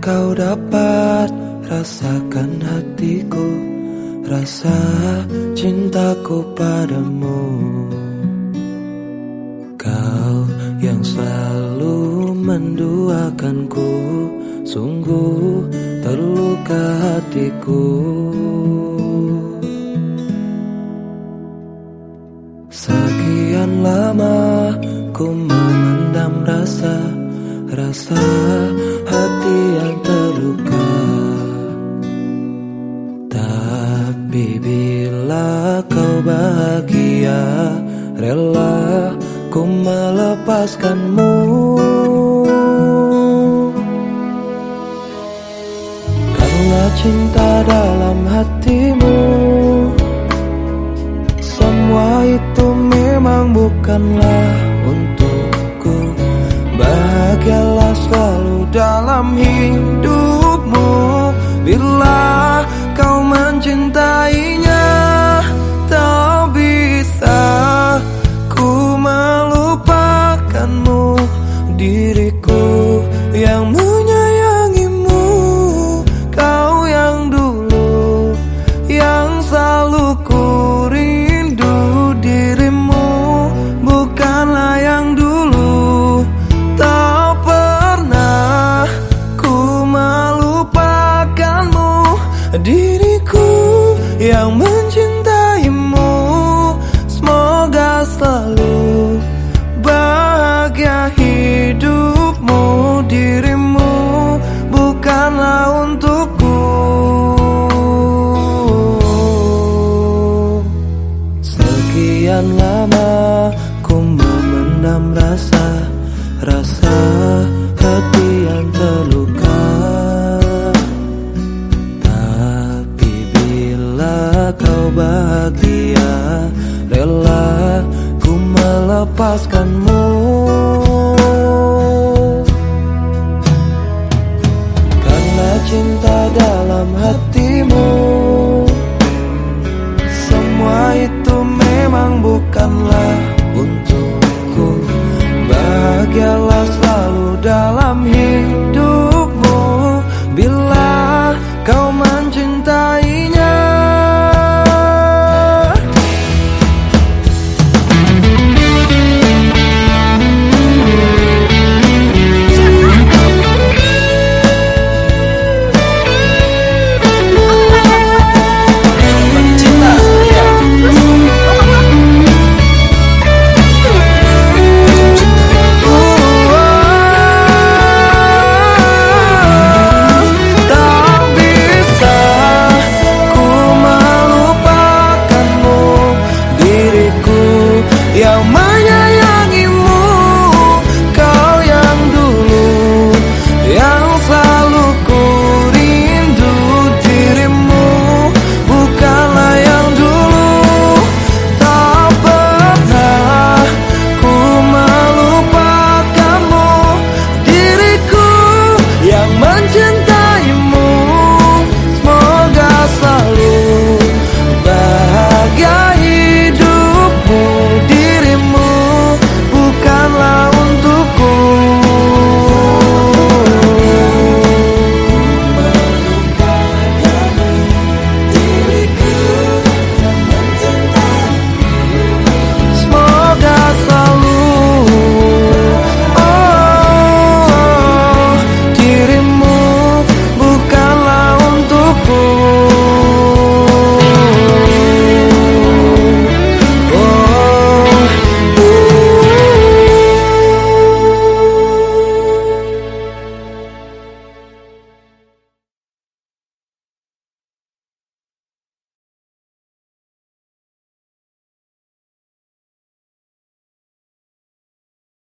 kau dapat rasakan hatiku Rasa cintaku padamu. Kau yang selalu menduakanku Sungguh terluka hatiku. Sekian lama ku memendam rasa Rasa hati yang terluka. Tapi bila kau bahagia Rela ku melepaskanmu. Karena cinta dalam hatimu Semua itu memang bukanlah Bahagialah selalu dalam hidupmu lama ku memendam rasa Rasa hati yang terluka. Tapi bila kau bahagia Rela ku melepaskanmu memang bukanlah untukku. Bahagialah